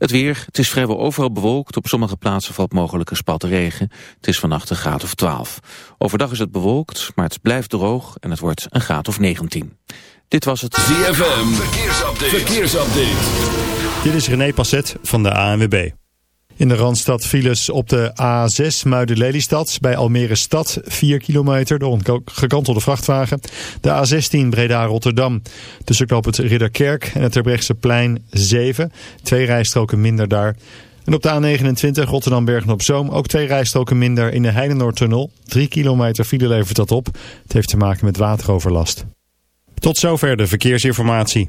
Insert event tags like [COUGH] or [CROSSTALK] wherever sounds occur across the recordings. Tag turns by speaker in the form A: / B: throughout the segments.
A: Het weer, het is vrijwel overal bewolkt. Op sommige plaatsen valt mogelijk een spat regen. Het is vannacht een graad of 12. Overdag is het bewolkt, maar het blijft droog en het wordt een graad of 19. Dit was het
B: ZFM Verkeersupdate. Verkeersupdate.
C: Dit is René Passet van de ANWB. In de Randstad files op de A6 Muiden-Lelystad bij Almere Stad 4 kilometer door gekantelde vrachtwagen. De A16 Breda-Rotterdam tussen knoop het Ridderkerk en het plein 7. Twee rijstroken minder daar. En op de A29 Rotterdam-Bergen-op-Zoom ook twee rijstroken minder in de Heinenoordtunnel. 3 kilometer file levert dat op. Het heeft te maken met wateroverlast. Tot zover de verkeersinformatie.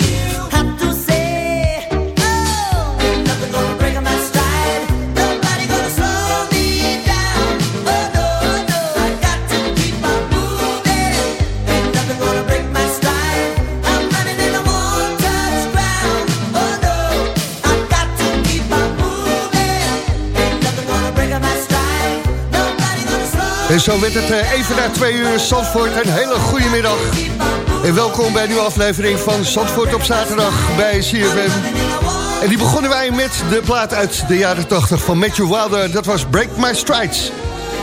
D: En zo werd het eh, even na twee uur Zandvoort. Een hele goede middag. En welkom bij een nieuwe aflevering van Zandvoort op zaterdag bij CFM. En die begonnen wij met de plaat uit de jaren 80 van Matthew Wilder. Dat was Break My Strides.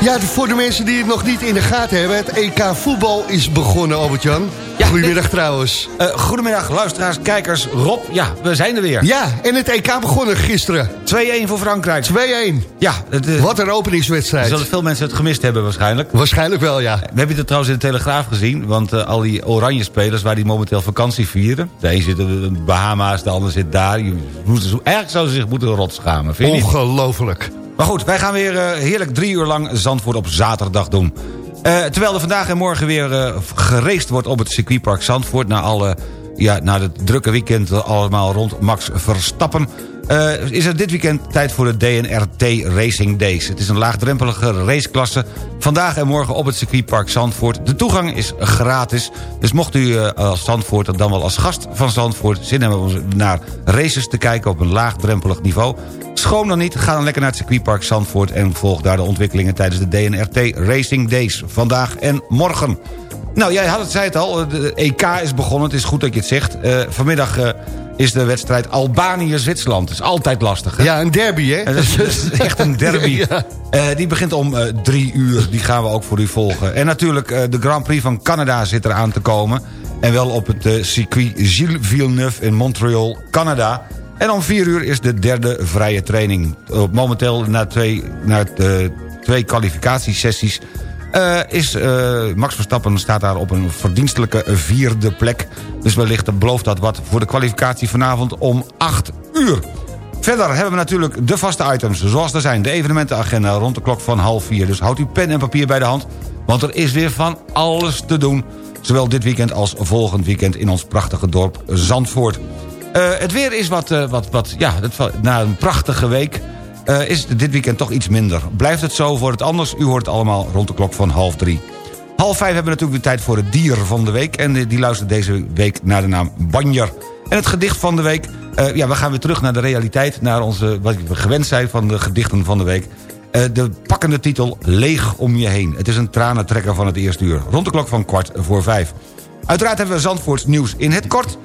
D: Ja, voor de mensen die het nog niet in de gaten hebben... het EK voetbal is begonnen, Albert-Jan.
E: Ja,
D: Goedemiddag trouwens.
E: Eh, goedemiddag, luisteraars, kijkers. Rob, ja, we zijn er weer.
D: Ja, en het EK begonnen gisteren.
E: 2-1 voor Frankrijk.
D: 2-1.
E: Ja, het, eh,
D: Wat een openingswedstrijd.
E: zullen veel mensen het gemist hebben waarschijnlijk.
D: Waarschijnlijk wel, ja.
E: We hebben het trouwens in de Telegraaf gezien. Want eh, al die oranje spelers waar die momenteel vakantie vieren. De een zit in de Bahama's, de ander zit daar. Je moet, eigenlijk zouden ze zich moeten rot schamen. Vind je niet?
D: Ongelooflijk.
E: Maar goed, wij gaan weer heerlijk drie uur lang Zandvoort op zaterdag doen. Eh, terwijl er vandaag en morgen weer gereest wordt op het circuitpark Zandvoort... na, alle, ja, na het drukke weekend allemaal rond Max Verstappen... eh, is er dit weekend tijd voor de DNRT Racing Days. Het is een laagdrempelige raceklasse. Vandaag en morgen op het circuitpark Zandvoort. De toegang is gratis. Dus mocht u eh, als Zandvoort, dan wel als gast van Zandvoort... zin hebben om naar races te kijken op een laagdrempelig niveau... Schroom dan niet, ga dan lekker naar het circuitpark Zandvoort... en volg daar de ontwikkelingen tijdens de DNRT Racing Days. Vandaag en morgen. Nou, jij had het, zei het al, de EK is begonnen. Het is goed dat je het zegt. Eh, vanmiddag eh, is de wedstrijd Albanië-Zwitserland. Dat is altijd lastig, hè?
D: Ja, een derby, hè?
E: Dat, is, dat is echt een derby. [LAUGHS]
D: Ja.
E: Eh, die begint om eh, drie uur. Die gaan we ook voor u volgen. En natuurlijk, eh, de Grand Prix van Canada zit eraan te komen. En wel op het eh, circuit Gilles Villeneuve in Montreal, Canada. En om vier uur is de derde vrije training. Eh, momenteel na twee, na, eh, twee kwalificatiesessies... eh, is Max Verstappen staat daar op een verdienstelijke vierde plek. Dus wellicht belooft dat wat voor de kwalificatie vanavond om 8 uur. Verder hebben we natuurlijk de vaste items, zoals er zijn. De evenementenagenda rond de klok van half vier. Dus houd uw pen en papier bij de hand, want er is weer van alles te doen. Zowel dit weekend als volgend weekend in ons prachtige dorp Zandvoort. Eh, het weer is wat, eh, wat, wat ja, na een prachtige week... eh, is dit weekend toch iets minder. Blijft het zo, wordt het anders? U hoort allemaal rond de klok van half drie. Half vijf hebben we natuurlijk weer tijd voor het dier van de week. En die, luistert deze week naar de naam Banjer. En het gedicht van de week. ja, we gaan weer terug naar de realiteit. Naar onze, wat we gewend zijn van de gedichten van de week. De pakkende titel Leeg om je heen. Het is een tranentrekker van het eerste uur. Rond de klok van kwart voor vijf. Uiteraard hebben we Zandvoorts nieuws in het kort.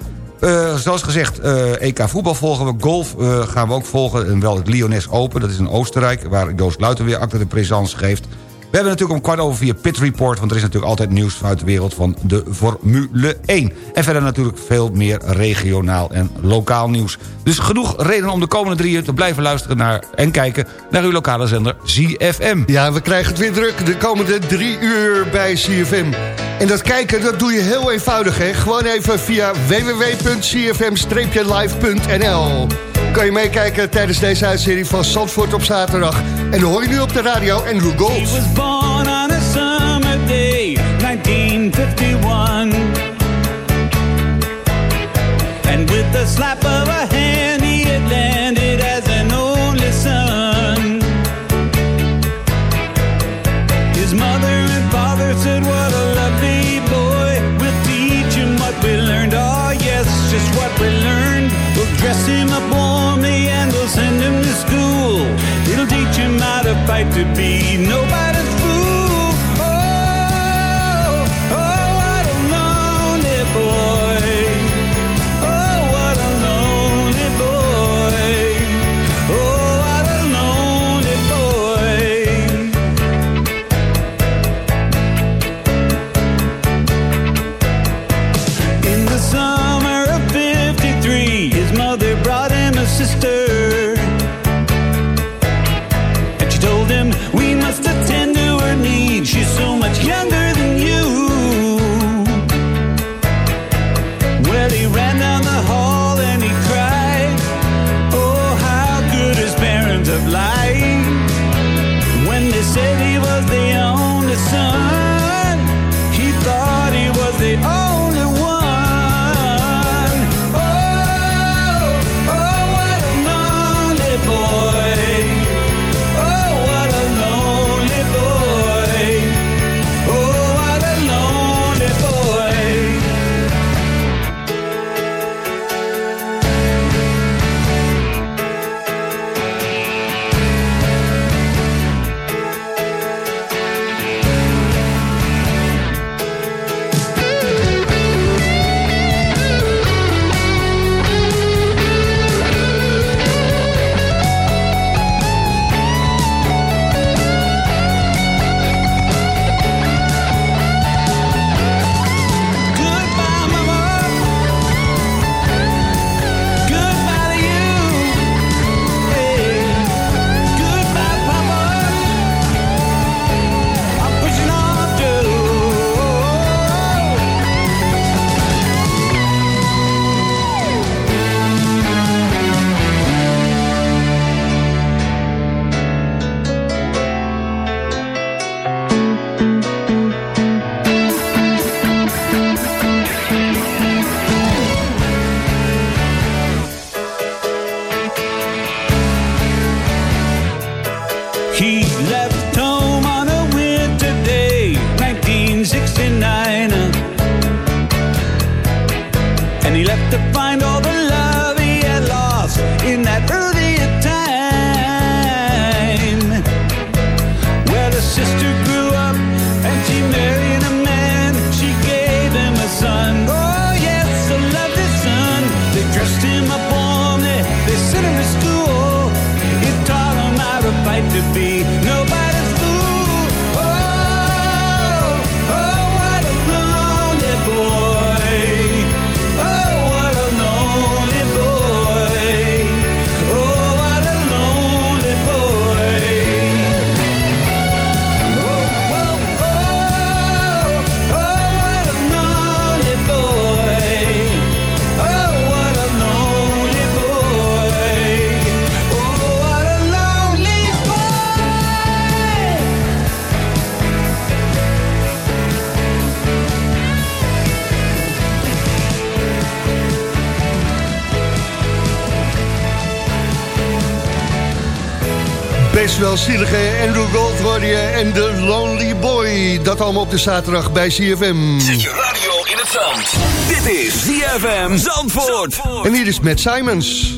E: Eh, zoals gezegd, eh, EK voetbal volgen we. Golf eh, gaan we ook volgen. En wel het Lyonnais Open, dat is in Oostenrijk... waar Joost Luiten weer achter de présence geeft. We hebben natuurlijk om kwart over vier Pit Report... want er is natuurlijk altijd nieuws vanuit de wereld van de Formule 1. En verder natuurlijk veel meer regionaal en lokaal nieuws. Dus genoeg reden om de komende drie uur te blijven luisteren naar... en kijken naar uw lokale zender ZFM.
D: Ja, we krijgen het weer druk de komende drie uur bij CFM. En dat kijken, dat doe je heel eenvoudig, hè. Gewoon even via www.cfm-live.nl Kan je meekijken tijdens deze uitzending van Zandvoort op zaterdag. En dan hoor je nu op de radio Andrew
F: He
D: Gold.
F: was born on a summer day, 1951. And with the slap of a hand, fight to be nobody's
D: Best wel zielige Andrew Gold je en The Lonely Boy. Dat allemaal op de zaterdag bij CFM.
B: Zet je radio in het zand. Dit is ZFM Zandvoort.
D: En hier is Matt Simons.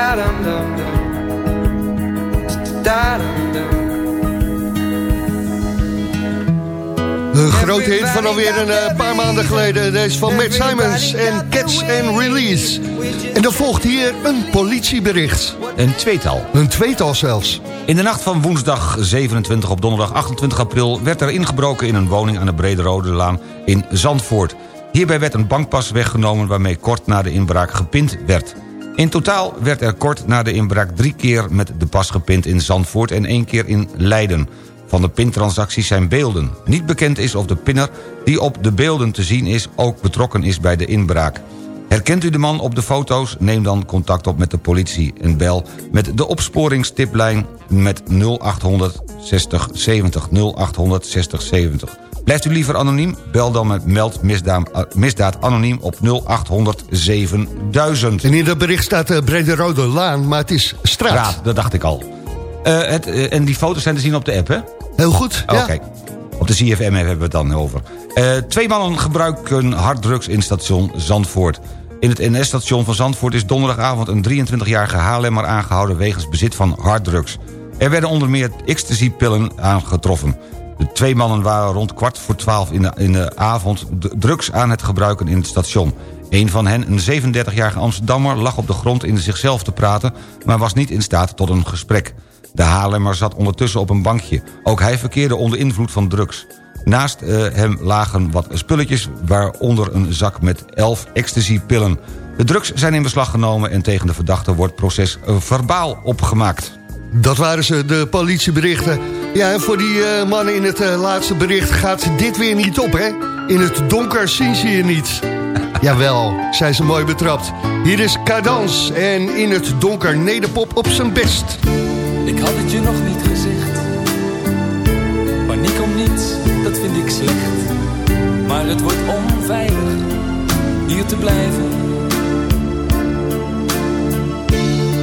G: Da dum dum dum. Da dum dum.
D: Een grote hit van alweer een eh, paar maanden geleden. Deze van Matt Simons en Catch and Release. En dan volgt hier een politiebericht.
E: Een tweetal.
D: Een tweetal zelfs.
E: In de nacht van woensdag 27 op donderdag 28 april... werd er ingebroken in een woning aan de Brede Rode Laan in Zandvoort. Hierbij werd een bankpas weggenomen waarmee kort na de inbraak gepind werd. In totaal werd er kort na de inbraak drie keer met de pas gepind in Zandvoort... en één keer in Leiden. Van de pintransacties zijn beelden. Niet bekend is of de pinner die op de beelden te zien is... ook betrokken is bij de inbraak. Herkent u de man op de foto's? Neem dan contact op met de politie en bel met de opsporingstiplijn met 0800 60 70 0800 60 70. Blijft u liever anoniem? Bel dan met meld misdaad, eh, misdaad anoniem op 0800 7000.
D: En in dat bericht staat de Brede Rode Laan, maar het is straat.
E: Raad, dat dacht ik al. Eh, het, eh, en die foto's zijn te zien op de app, hè?
D: Heel goed, ja.
E: Oké. Op de CFM hebben we het dan over. Eh, twee mannen gebruiken harddrugs in station Zandvoort. In het NS-station van Zandvoort is donderdagavond... een 23-jarige Haarlemmer aangehouden wegens bezit van harddrugs. Er werden onder meer ecstasy-pillen aangetroffen. De twee mannen waren rond kwart voor twaalf in de, de avond... drugs aan het gebruiken in het station. Een van hen, een 37-jarige Amsterdammer... lag op de grond in zichzelf te praten... maar was niet in staat tot een gesprek. De Haarlemmer zat ondertussen op een bankje. Ook hij verkeerde onder invloed van drugs. Naast eh, hem lagen wat spulletjes, waaronder een zak met 11 ecstasy-pillen. De drugs zijn in beslag genomen en tegen de verdachte wordt proces eh, verbaal opgemaakt.
D: Dat waren ze, de politieberichten. Ja, en voor die eh, mannen in het eh, laatste bericht gaat dit weer niet op, hè? In het donker zien ze je niet. [LAUGHS] Jawel, zijn ze mooi betrapt. Hier is Cadans en in het donker nederpop op zijn best.
H: Ik had het je nog niet gezegd. Paniek om niets, dat vind ik slecht. Maar het wordt onveilig hier te blijven.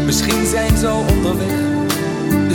H: Misschien zijn ze onderweg,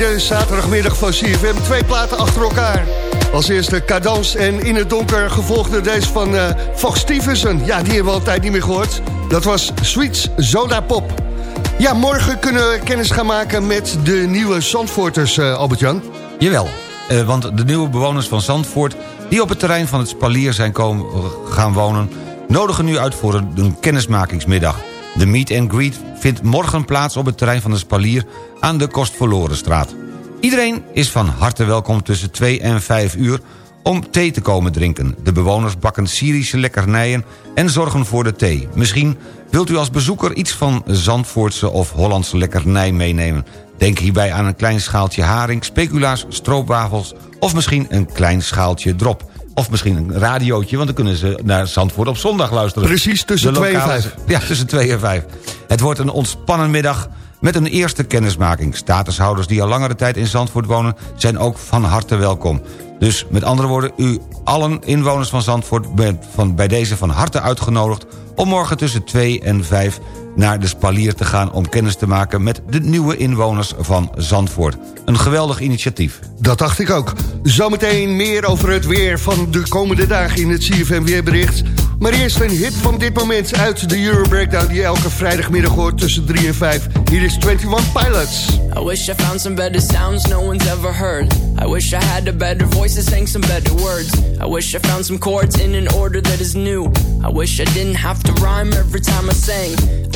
D: de zaterdagmiddag van CFM. Twee platen achter elkaar. Als eerste Cadans en In het Donker, gevolgd door deze van eh Fox Stevenson. Ja, die hebben we al een tijd niet meer gehoord. Dat was Sweets Soda Pop. Ja, morgen kunnen we kennis gaan maken met de nieuwe Zandvoorters, eh, Albert-Jan.
E: Jawel, eh, want de nieuwe bewoners van Zandvoort... die op het terrein van het Spalier zijn komen, gaan wonen... nodigen nu uit voor een kennismakingsmiddag. De meet and greet vindt morgen plaats op het terrein van de Spalier... aan de Kostverlorenstraat. Iedereen is van harte welkom tussen 2 en 5 uur om thee te komen drinken. De bewoners bakken Syrische lekkernijen en zorgen voor de thee. Misschien wilt u als bezoeker iets van Zandvoortse of Hollandse lekkernij meenemen. Denk hierbij aan een klein schaaltje haring, speculaas, stroopwafels... of misschien een klein schaaltje drop. Of misschien een radiootje, want dan kunnen ze naar Zandvoort op zondag luisteren.
D: Precies, tussen
E: De
D: 2 en
E: lokale-
D: 5.
E: Ja, tussen 2 en 5. Het wordt een ontspannen middag met een eerste kennismaking. Statushouders die al langere tijd in Zandvoort wonen... zijn ook van harte welkom. Dus met andere woorden, u allen inwoners van Zandvoort... bent van, bij deze van harte uitgenodigd... om morgen tussen 2 en 5 naar de Spalier te gaan... om kennis te maken met de nieuwe inwoners van Zandvoort. Een geweldig initiatief.
D: Dat dacht ik ook. Zometeen meer over het weer van de komende dagen in het CFM Weerbericht. Maar eerst een hit van dit moment uit de Euro Breakdown... die je elke vrijdagmiddag hoort tussen 3 en 5. Hier is 21 Pilots.
I: I wish I found some better sounds no one's ever heard. I wish I had a better voice that sang some better words. I wish I found some chords in an order that is new. I wish I didn't have to rhyme every time I sang.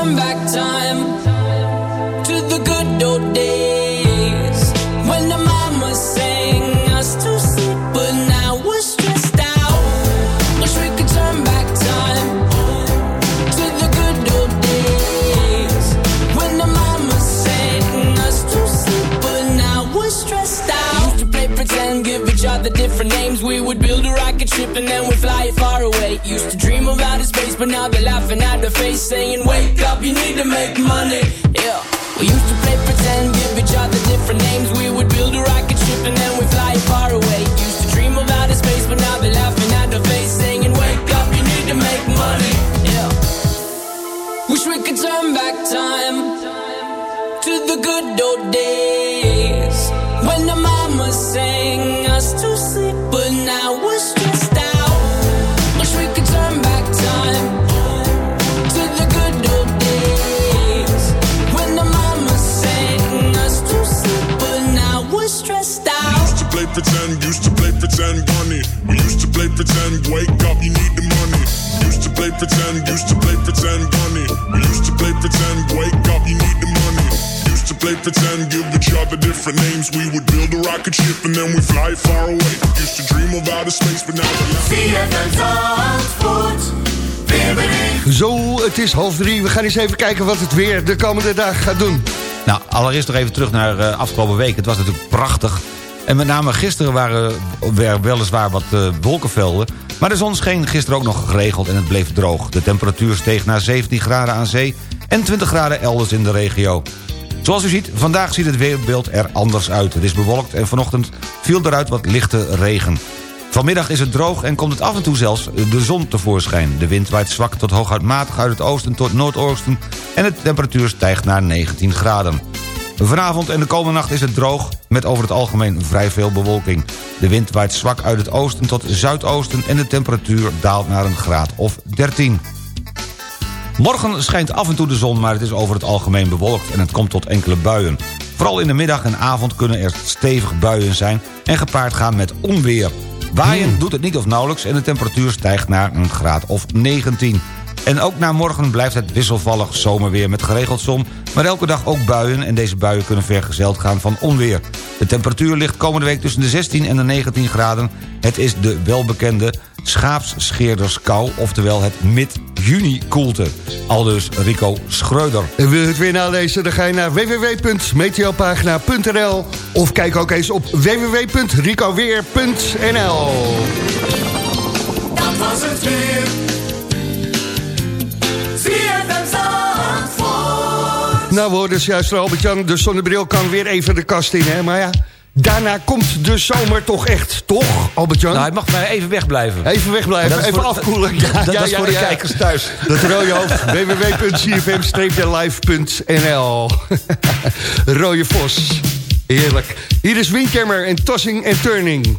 I: turn back time a ship and then we'd fly it far away. Used to dream of outer space, but now they're laughing at the face, saying, Wake up, you need to make money. Yeah. We used to play pretend, give each other different names. We would build a rocket ship and then we'd fly it far away. pretend, wake up, you need the money. Used to play
J: pretend, used to play pretend, bunny. We used to play pretend, wake up, you need the money. Used to play pretend, give each other different names. We would build a rocket ship and then we fly far away. Used to dream of outer space, but now we're Zie
D: Zo, het is half drie. We gaan eens even kijken wat het weer de komende dag gaat doen.
E: Nou, allereerst nog even terug naar uh, afgelopen week. Het was natuurlijk prachtig. En met name gisteren waren er weliswaar wat uh, wolkenvelden... maar de zon scheen gisteren ook nog geregeld en het bleef droog. De temperatuur steeg naar 17 graden aan zee... en 20 graden elders in de regio. Zoals u ziet, vandaag ziet het weerbeeld er anders uit. Het is bewolkt en vanochtend viel eruit wat lichte regen. Vanmiddag is het droog en komt het af en toe zelfs de zon tevoorschijn. De wind waait zwak tot hooguit matig uit het oosten tot noordoosten... en de temperatuur stijgt naar 19 graden. Vanavond en de komende nacht is het droog, met over het algemeen vrij veel bewolking. De wind waait zwak uit het oosten tot zuidoosten... en de temperatuur daalt naar een graad of 13. Morgen schijnt af en toe de zon, maar het is over het algemeen bewolkt... en het komt tot enkele buien. Vooral in de middag en avond kunnen er stevig buien zijn... en gepaard gaan met onweer. Waaien doet het niet of nauwelijks en de temperatuur stijgt naar een graad of 19. En ook na morgen blijft het wisselvallig zomerweer met geregeld zon... maar elke dag ook buien en deze buien kunnen vergezeld gaan van onweer. De temperatuur ligt komende week tussen de 16 en de 19 graden. Het is de welbekende schaapsscheerderskou, oftewel het mid-juni koelte. Aldus Rico Schreuder.
D: En wil je het weer nalezen, dan ga je naar www.meteopagina.nl of kijk ook eens op www.ricoweer.nl
K: Dat was het weer. ZFM Zandvoort.
D: Nou, we hoorden dus juist Albert-Jan, de zonnebril kan weer even de kast in, hè? Maar ja, daarna komt de zomer toch echt, toch, Albert-Jan?
E: Nou, hij mag maar even wegblijven.
D: Even wegblijven, even
E: voor-
D: afkoelen.
E: dat- dat is voor de kijkers thuis.
D: Dat rode hoofd, [LAUGHS] www.cfm-live.nl [LAUGHS] Rode Vos, heerlijk. Hier is Windjammer en Tossing en Turning.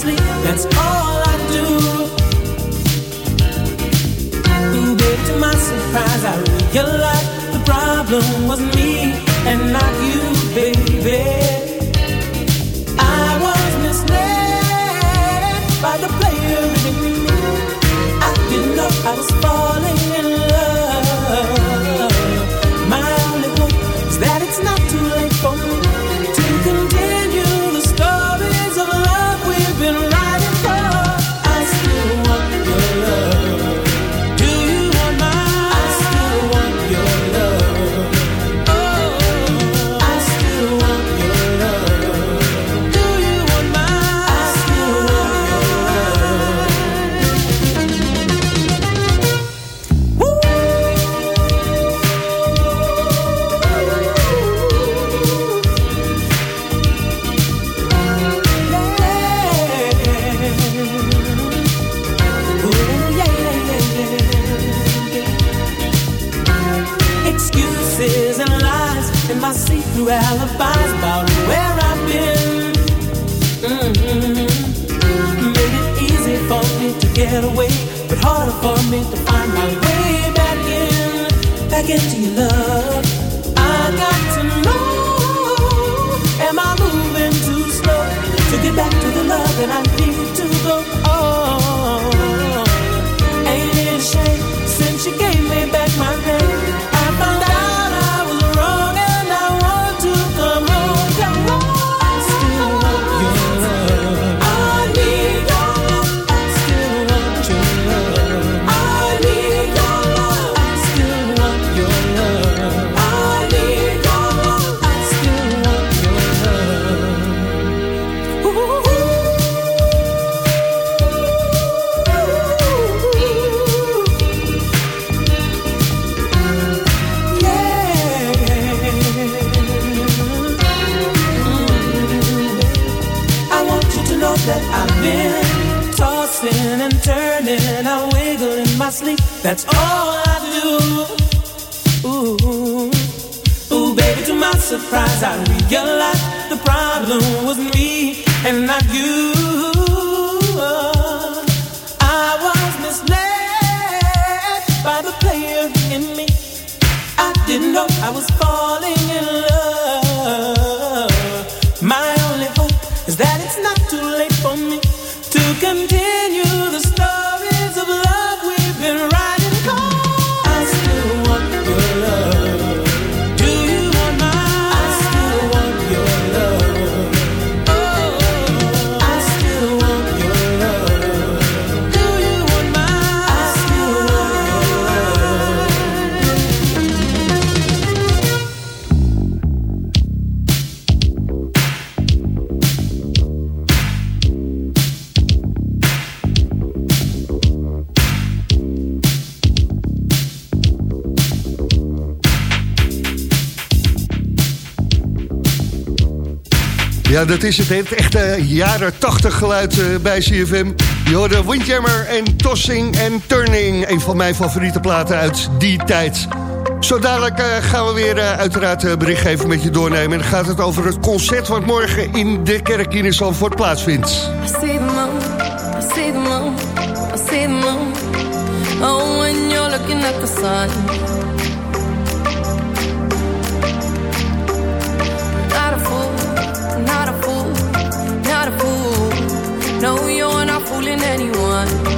L: Sleep. get to your love.
D: Dat is het. Het echte jaren 80 geluid eh, bij CFM. Je hoorde Windjammer en Tossing en Turning. Een van mijn favoriete platen uit die tijd. Zo dadelijk eh, gaan we weer eh, uiteraard eh, bericht geven met je doornemen. En dan gaat het over het concert wat morgen in de kerk in Zandvoort plaatsvindt.
G: I see the moon, I see the moon, I see the moon. Oh, when you're looking at the sun. anyone.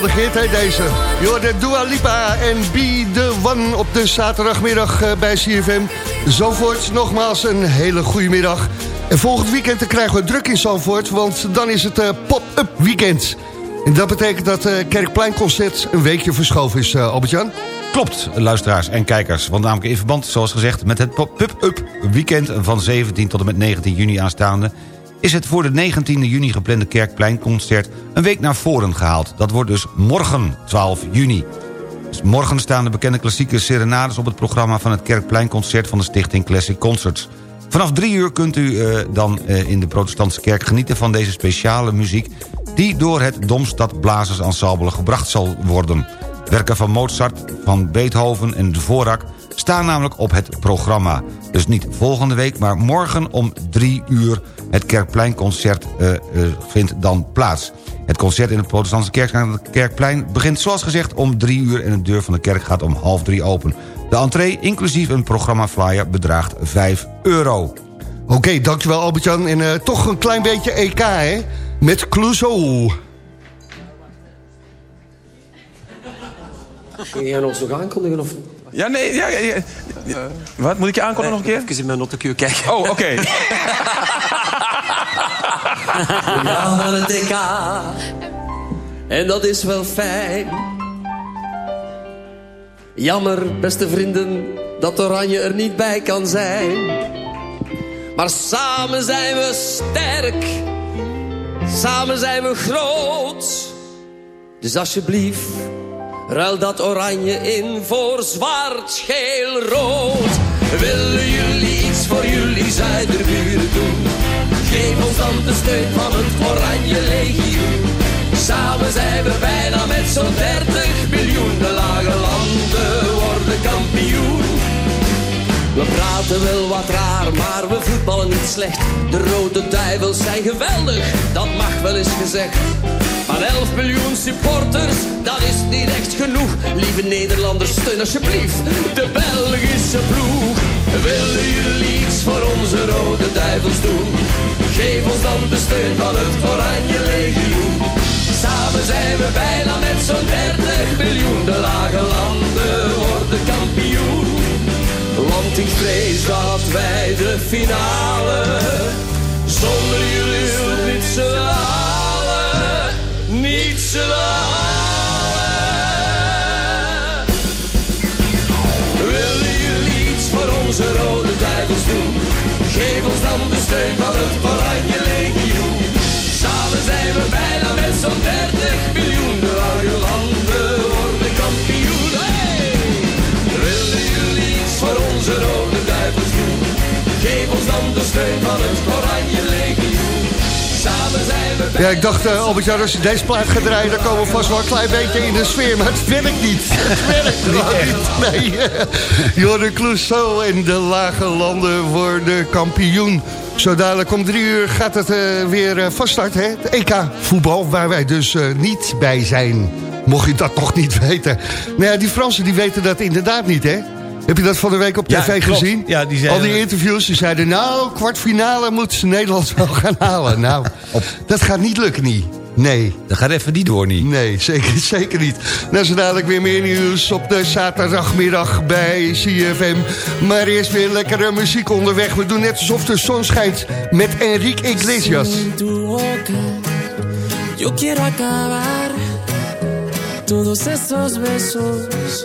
D: Geweldig hit, hè, deze. Hoorde Dua Lipa en Be The One op de zaterdagmiddag eh, bij CFM. Zandvoort, nogmaals een hele goede middag. En volgend weekend krijgen we druk in Zandvoort, want dan is het eh, pop-up weekend. En dat betekent dat het Kerkpleinconcert een weekje verschoven is, eh, Albert-Jan.
E: Klopt, luisteraars en kijkers. Want namelijk in verband, zoals gezegd, met het pop-up weekend van 17 tot en met 19 juni aanstaande... is het voor de 19 juni geplande Kerkpleinconcert een week naar voren gehaald. Dat wordt dus morgen, 12 juni. Dus morgen staan de bekende klassieke serenades op het programma van het Kerkpleinconcert van de Stichting Classic Concerts. Vanaf drie uur kunt u eh, dan eh, in de protestantse kerk genieten van deze speciale muziek... die door het Domstad Blazers Ensemble gebracht zal worden. Werken van Mozart, van Beethoven en Dvorak staan namelijk op het programma. Dus niet volgende week, maar morgen om drie uur... het Kerkpleinconcert eh, eh, vindt dan plaats. Het concert in het protestantse kerk aan het Kerkplein begint zoals gezegd om drie uur... en de deur van de kerk gaat om half drie open. De entree, inclusief een programmaflyer, bedraagt 5 euro.
D: Oké, dankjewel Albert-Jan. En eh, toch een klein beetje EK, hè? Met Clouseau.
M: Kun jij ons nog aankondigen? Of...
N: Ja, nee, ja, ja, ja. Wat, moet ik je aankondigen nog een keer?
M: Even in mijn notencue kijken.
N: Oh, oké. [LAUGHS]
M: Ja, naar het. En dat is wel fijn. Jammer, beste vrienden, dat Oranje er niet bij kan zijn. Maar samen zijn we sterk. Samen zijn we groot. Dus alsjeblieft, ruil dat oranje in voor zwart, geel, rood. Willen jullie iets voor jullie zuiderburen doen? Geef ons dan de steun van het Oranje Legioen. Samen zijn we bijna met zo'n 30 miljoen. De lage landen worden kampioen. We praten wel wat raar, maar we voetballen niet slecht. De rode duivels zijn geweldig, dat mag wel eens gezegd. Maar 11 miljoen supporters, dat is niet echt genoeg. Lieve Nederlanders, steun alsjeblieft de Belgische ploeg. Willen jullie iets voor onze rode duivels doen? Geef ons dan de steun van het Oranje Legioen. Samen zijn we bijna met zo'n 30 miljoen. De lage wij de finale zonder jullie niet zullen halen. Niet zullen halen. Willen jullie iets voor onze rode duivels doen? Geef ons dan de steun van het Oranje Legioen. Samen zijn we bijna met zo'n 30 miljoen. De lage landen worden kampioen. Hey! Willen jullie iets voor onze rode? De van het Oranje Legioen. Samen zijn we
D: Ja, ik dacht, uh, Albert-Jan, als je deze plaat gaat draaien... dan komen we vast wel een klein beetje in de sfeer. Maar het werkt niet. [LAUGHS] Het werkt gewoon niet. Nee. [LAUGHS] Jorre Clouseau en de lage landen worden kampioen. Zo dadelijk om drie uur gaat het eh, weer uh, van start, hè? Het EK voetbal, waar wij dus eh, niet bij zijn. Mocht je dat nog niet [LAUGHS] weten. Nou ja, die Fransen die weten dat inderdaad niet, hè? Heb je dat van de week op
E: Ja,
D: tv
E: klopt.
D: gezien?
E: Ja, die zeiden-
D: Al die interviews, die zeiden... nou, kwartfinale moet Nederland [LAUGHS] wel gaan halen. Nou, dat gaat niet lukken, niet. Nee.
E: Dat gaat even niet door, niet.
D: Nee, [LAUGHS] zeker, zeker niet. Nou, zo dadelijk weer meer nieuws op de zaterdagmiddag bij CFM. Maar eerst weer lekkere muziek onderweg. We doen net alsof de zon schijnt met Enrique Iglesias.
H: Yo quiero acabar todos esos besos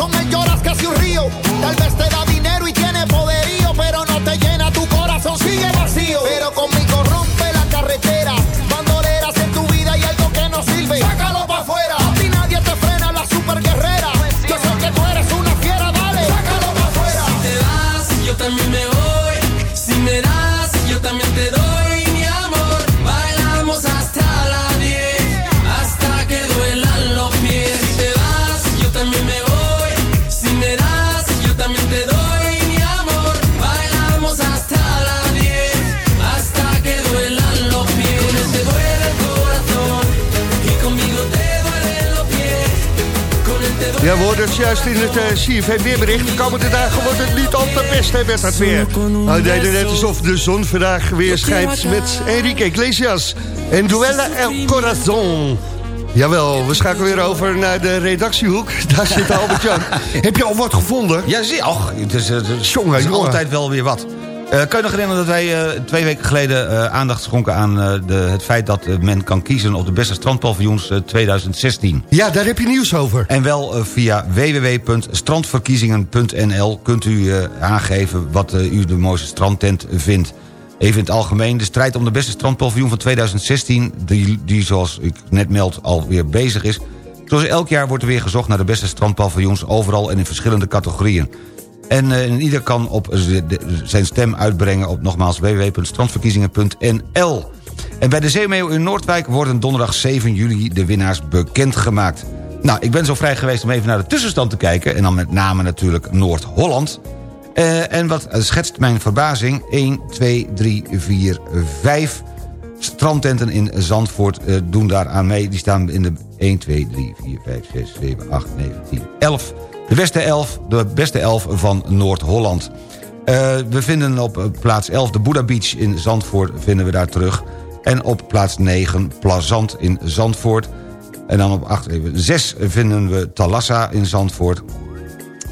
H: Con él, lloras casi un río. Tal vez te
D: Ja, we hoorden het juist in het eh, CFM weerbericht. De komende dagen wordt het niet al te best, hè, met dat weer. Nou, we deden net alsof de zon vandaag weer schijnt met Enrique Iglesias. En Duella El Corazon. Jawel, we schakelen weer over naar de redactiehoek. Daar zit Albert-Jan. [LAUGHS] Heb je al wat gevonden?
E: Ja, zie ach, het is, het is,
D: Jongen,
E: het is
D: jongen.
E: altijd wel weer wat. Eh kan je nog herinneren dat wij eh, twee weken geleden eh, aandacht schonken aan de, het feit dat men kan kiezen op de beste strandpaviljoens eh, 2016?
D: Ja, daar heb je nieuws over.
E: En wel via www.strandverkiezingen.nl kunt u aangeven wat u de mooiste strandtent vindt. Even in het algemeen, de strijd om de beste strandpaviljoen van 2016... die, die zoals ik net meld alweer bezig is... Zoals elk jaar wordt er weer gezocht naar de beste strandpaviljoens... overal en in verschillende categorieën. En eh, ieder kan op zijn stem uitbrengen op nogmaals www.strandverkiezingen.nl. En bij de Zeemeeuw in Noordwijk worden donderdag 7 juli de winnaars bekendgemaakt. Nou, ik ben zo vrij geweest om even naar de tussenstand te kijken... en dan met name natuurlijk Noord-Holland. Eh, en wat schetst mijn verbazing? 1, 2, 3, 4, 5 strandtenten in Zandvoort eh, doen daaraan mee. Die staan in de 1, 2, 3, 4, 5, 6, 7, 8, 9, 10, 11. De beste 11, de beste 11 van Noord-Holland. Eh, we vinden op eh, plaats 11 de Buddha Beach in Zandvoort vinden we daar terug. En op plaats 9 Plazant in Zandvoort. En dan op 8, even, 6 vinden we Talassa in Zandvoort.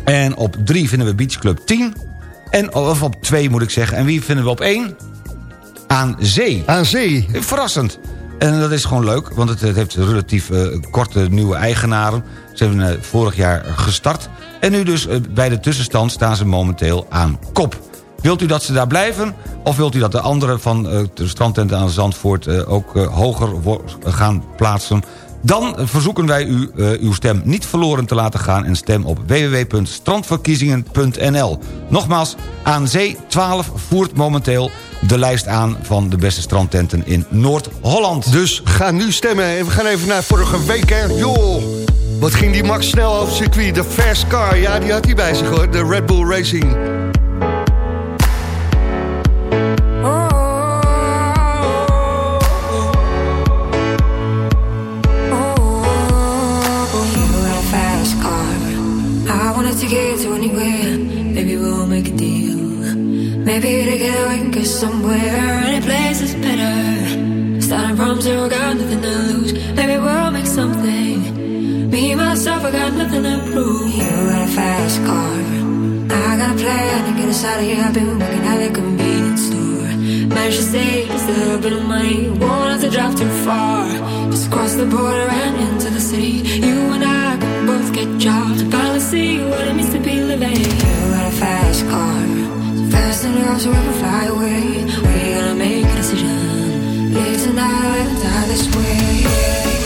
E: En op 3 vinden we Beach Club 10. En of op 2 moet ik zeggen. En wie vinden we op 1? Aan zee.
D: Aan zee.
E: Verrassend. En dat is gewoon leuk, want het, het heeft relatief eh, korte nieuwe eigenaren. Ze hebben eh, vorig jaar gestart. En nu dus eh, bij de tussenstand staan ze momenteel aan kop. Wilt u dat ze daar blijven? Of wilt u dat de anderen van eh, de strandtenten aan Zandvoort... ook hoger gaan plaatsen? Dan verzoeken wij u uw stem niet verloren te laten gaan... en stem op www.strandverkiezingen.nl. Nogmaals, aan Zee 12 voert momenteel de lijst aan... van de beste strandtenten in Noord-Holland.
D: Dus ga nu stemmen. En we gaan even naar vorige week, hè. Wat ging die Max snel over het circuit. De fast car, ja, die had hij bij zich, hoor. De Red Bull Racing.
O: Maybe together we can get somewhere. Any place is better. Starting from zero, got nothing to lose. Maybe we'll make something. Myself, I got nothing to prove. You got a fast car. I got a plan to get us out of here. I've been working at the convenience store. Managed to save just a little bit of money. Won't have to drive too far. Just cross the border and into the city. You and I can both get jobs. Finally see what it means to be living. You got a fast car. Fast enough so we can fly away. We're gonna make a decision. Live tonight die this way.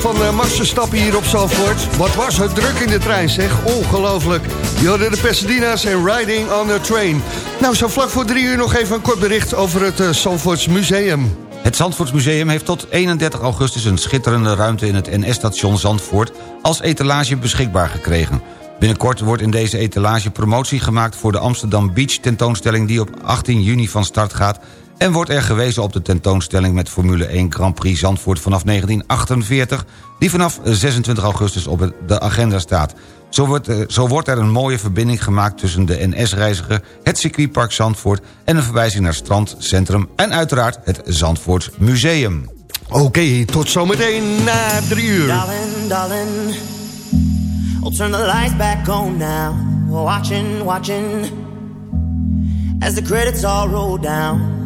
D: van eh, uh, masterstappen hier op Zandvoort. Wat was het druk in de trein, zeg. Ongelooflijk. Je de Pasadena's en Riding on the Train. Nou, zo vlak voor drie uur nog even een kort bericht over het uh, Museum.
E: Het Zandvoortsmuseum heeft tot 31 augustus een schitterende ruimte in het NS-station Zandvoort als etalage beschikbaar gekregen. Binnenkort wordt in deze etalage promotie gemaakt voor de Amsterdam Beach tentoonstelling die op 18 juni van start gaat en wordt er gewezen op de tentoonstelling met Formule 1 Grand Prix Zandvoort vanaf 1948... die vanaf 26 augustus op de agenda staat. Zo wordt, eh, zo wordt er een mooie verbinding gemaakt tussen de NS-reiziger... het circuitpark Zandvoort en een verwijzing naar strand, centrum... en uiteraard het Zandvoort Museum.
D: Oké, tot zometeen na drie uur.
P: Darling, darling, I'll turn the lights back on now. Watching, watching, as the credits all roll down